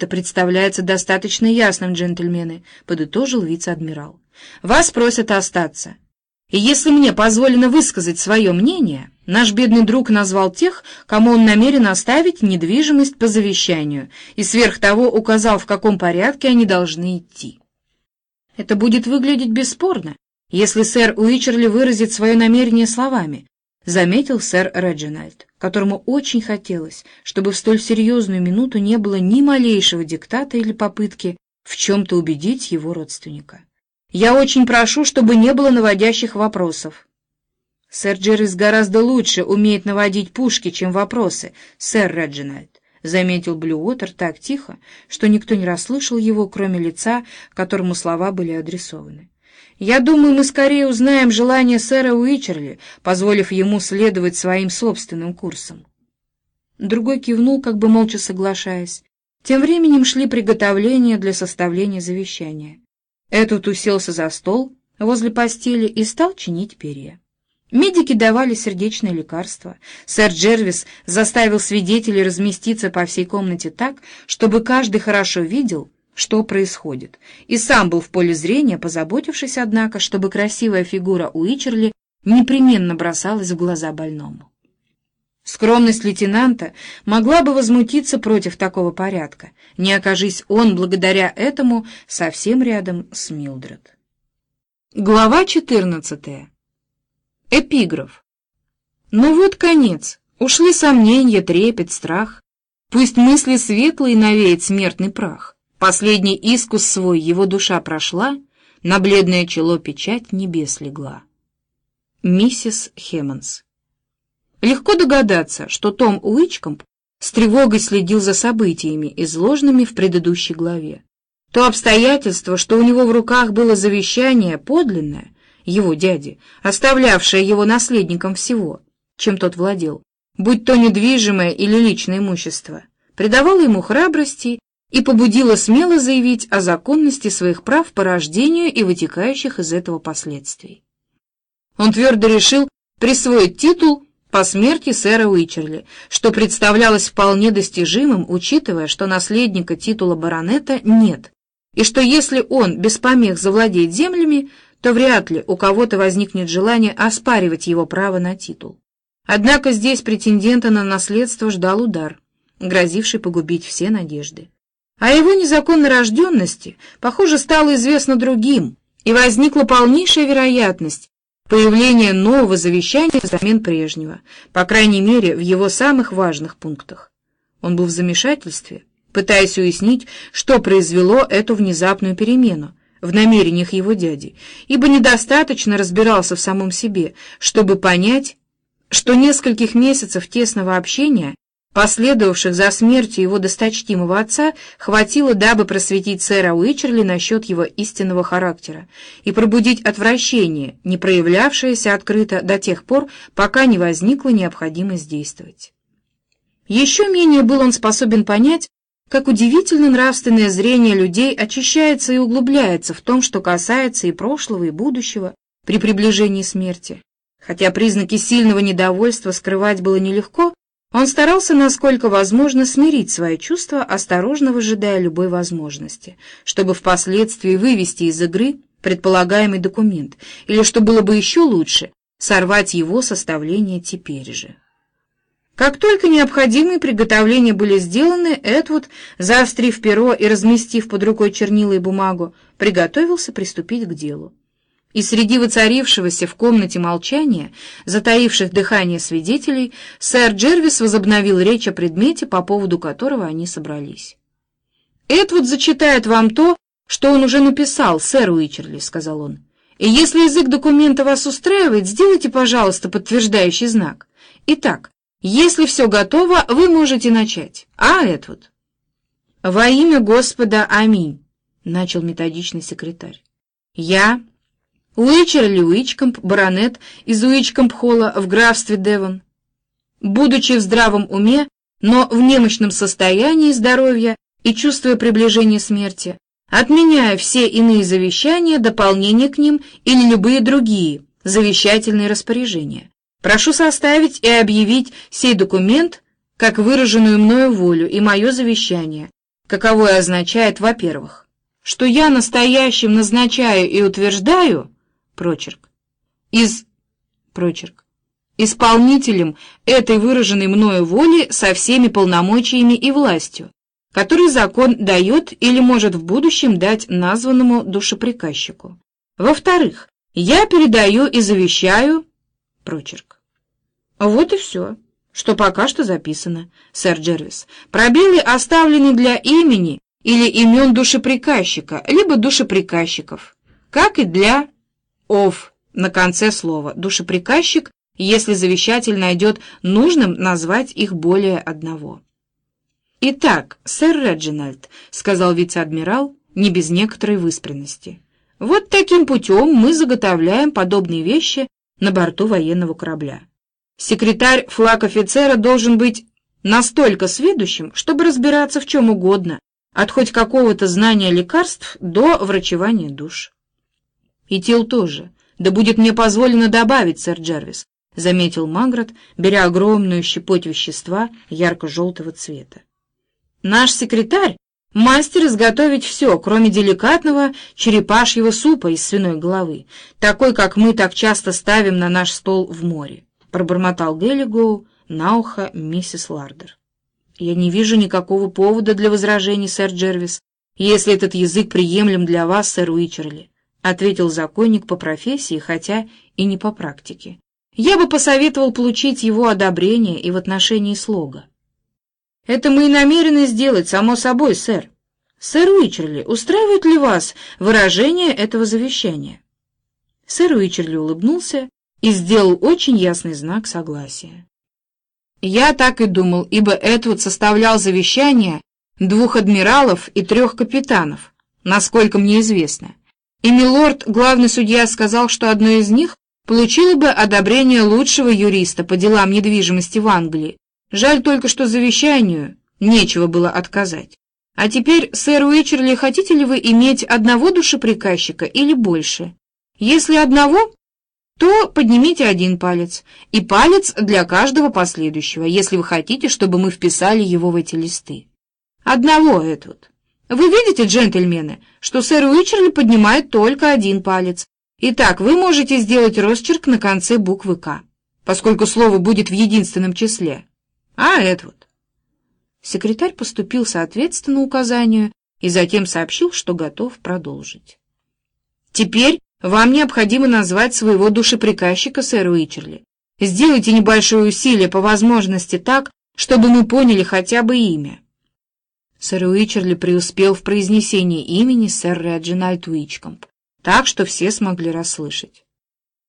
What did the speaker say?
«Это представляется достаточно ясным, джентльмены», — подытожил вице-адмирал. «Вас просят остаться. И если мне позволено высказать свое мнение, наш бедный друг назвал тех, кому он намерен оставить недвижимость по завещанию, и сверх того указал, в каком порядке они должны идти. Это будет выглядеть бесспорно, если сэр Уичерли выразит свое намерение словами, заметил сэр Реджинальд, которому очень хотелось, чтобы в столь серьезную минуту не было ни малейшего диктата или попытки в чем-то убедить его родственника. Я очень прошу, чтобы не было наводящих вопросов. Сэр Джеррис гораздо лучше умеет наводить пушки, чем вопросы, сэр Реджинальд, — заметил Блюотер так тихо, что никто не расслышал его, кроме лица, которому слова были адресованы. Я думаю, мы скорее узнаем желание сэра Уичерли, позволив ему следовать своим собственным курсом. Другой кивнул, как бы молча соглашаясь. Тем временем шли приготовления для составления завещания. Этот уселся за стол возле постели и стал чинить перья. Медики давали сердечное лекарство. Сэр Джервис заставил свидетелей разместиться по всей комнате так, чтобы каждый хорошо видел, что происходит, и сам был в поле зрения, позаботившись, однако, чтобы красивая фигура Уичерли непременно бросалась в глаза больному. Скромность лейтенанта могла бы возмутиться против такого порядка, не окажись он благодаря этому совсем рядом с Милдред. Глава 14. Эпиграф. Ну вот конец, ушли сомнения, трепет, страх. Пусть мысли светлые навеет смертный прах. Последний искус свой его душа прошла, на бледное чело печать небес легла. Миссис Хеммонс Легко догадаться, что Том Уичкомп с тревогой следил за событиями, изложенными в предыдущей главе. То обстоятельство, что у него в руках было завещание подлинное, его дяди, оставлявшее его наследником всего, чем тот владел, будь то недвижимое или личное имущество, придавало ему храбрости и побудило смело заявить о законности своих прав по рождению и вытекающих из этого последствий. Он твердо решил присвоить титул по смерти сэра Уичерли, что представлялось вполне достижимым, учитывая, что наследника титула баронета нет, и что если он без помех завладеет землями, то вряд ли у кого-то возникнет желание оспаривать его право на титул. Однако здесь претендента на наследство ждал удар, грозивший погубить все надежды. О его незаконной рожденности, похоже, стало известно другим, и возникла полнейшая вероятность, появление нового завещания взамен прежнего, по крайней мере, в его самых важных пунктах. Он был в замешательстве, пытаясь уяснить, что произвело эту внезапную перемену в намерениях его дяди, ибо недостаточно разбирался в самом себе, чтобы понять, что нескольких месяцев тесного общения последовавших за смертью его досточтимого отца, хватило, дабы просветить сэра Уичерли насчет его истинного характера и пробудить отвращение, не проявлявшееся открыто до тех пор, пока не возникла необходимость действовать. Еще менее был он способен понять, как удивительно нравственное зрение людей очищается и углубляется в том, что касается и прошлого, и будущего при приближении смерти. Хотя признаки сильного недовольства скрывать было нелегко, он старался, насколько возможно, смирить свои чувства, осторожно выжидая любой возможности, чтобы впоследствии вывести из игры предполагаемый документ, или, что было бы еще лучше, сорвать его составление теперь же. Как только необходимые приготовления были сделаны, Эдвуд, заострив перо и разместив под рукой чернила и бумагу, приготовился приступить к делу. И среди воцарившегося в комнате молчания, затаивших дыхание свидетелей, сэр Джервис возобновил речь о предмете, по поводу которого они собрались. «Эдвуд зачитает вам то, что он уже написал, сэр Уичерли», — сказал он. «И если язык документа вас устраивает, сделайте, пожалуйста, подтверждающий знак. Итак, если все готово, вы можете начать. А, Эдвуд?» «Во имя Господа, аминь», — начал методичный секретарь. «Я, Уичерли Уичкомп, баронет из Уичкомп-холла в графстве Девон. Будучи в здравом уме, но в немощном состоянии здоровья и чувствуя приближение смерти, отменяя все иные завещания, дополнения к ним или любые другие завещательные распоряжения, прошу составить и объявить сей документ как выраженную мною волю и мое завещание, каковое означает, во-первых, что я настоящим назначаю и утверждаю, прочерк, из, прочерк, исполнителем этой выраженной мною воли со всеми полномочиями и властью, который закон дает или может в будущем дать названному душеприказчику. Во-вторых, я передаю и завещаю, прочерк. Вот и все, что пока что записано, сэр Джервис. Пробелы оставлены для имени или имен душеприказчика, либо душеприказчиков, как и для «ов» на конце слова «душеприказчик», если завещатель найдет нужным назвать их более одного. «Итак, сэр Реджинальд», — сказал вице-адмирал, не без некоторой выспренности, — «вот таким путем мы заготовляем подобные вещи на борту военного корабля. Секретарь флаг офицера должен быть настолько сведущим, чтобы разбираться в чем угодно, от хоть какого-то знания лекарств до врачевания душ. И тел тоже. Да будет мне позволено добавить, сэр Джервис, — заметил Магрот, беря огромную щепоть вещества ярко-желтого цвета. Наш секретарь — мастер изготовить все, кроме деликатного черепашьего супа из свиной головы, такой, как мы так часто ставим на наш стол в море, — пробормотал Геллигоу на ухо миссис Лардер. «Я не вижу никакого повода для возражений, сэр Джервис, если этот язык приемлем для вас, сэр Уичерли», — ответил законник по профессии, хотя и не по практике. «Я бы посоветовал получить его одобрение и в отношении слога. Это мы и намерены сделать, само собой, сэр. Сэр Уичерли, устраивает ли вас выражение этого завещания? Сэр Уичерли улыбнулся и сделал очень ясный знак согласия. Я так и думал, ибо Эдвуд составлял завещание двух адмиралов и трех капитанов, насколько мне известно. И милорд, главный судья, сказал, что одно из них получило бы одобрение лучшего юриста по делам недвижимости в Англии, Жаль только, что завещанию нечего было отказать. А теперь, сэр Уичерли, хотите ли вы иметь одного душеприказчика или больше? Если одного, то поднимите один палец, и палец для каждого последующего, если вы хотите, чтобы мы вписали его в эти листы. Одного этот. Вы видите, джентльмены, что сэр Уичерли поднимает только один палец. Итак, вы можете сделать росчерк на конце буквы «К», поскольку слово будет в единственном числе. А, Эдвуд. Секретарь поступил соответственно указанию и затем сообщил, что готов продолжить. Теперь вам необходимо назвать своего душеприказчика, сэр Уичерли. Сделайте небольшое усилие по возможности так, чтобы мы поняли хотя бы имя. Сэр Уичерли преуспел в произнесении имени сэр Реджинальд Уичкомп, так что все смогли расслышать.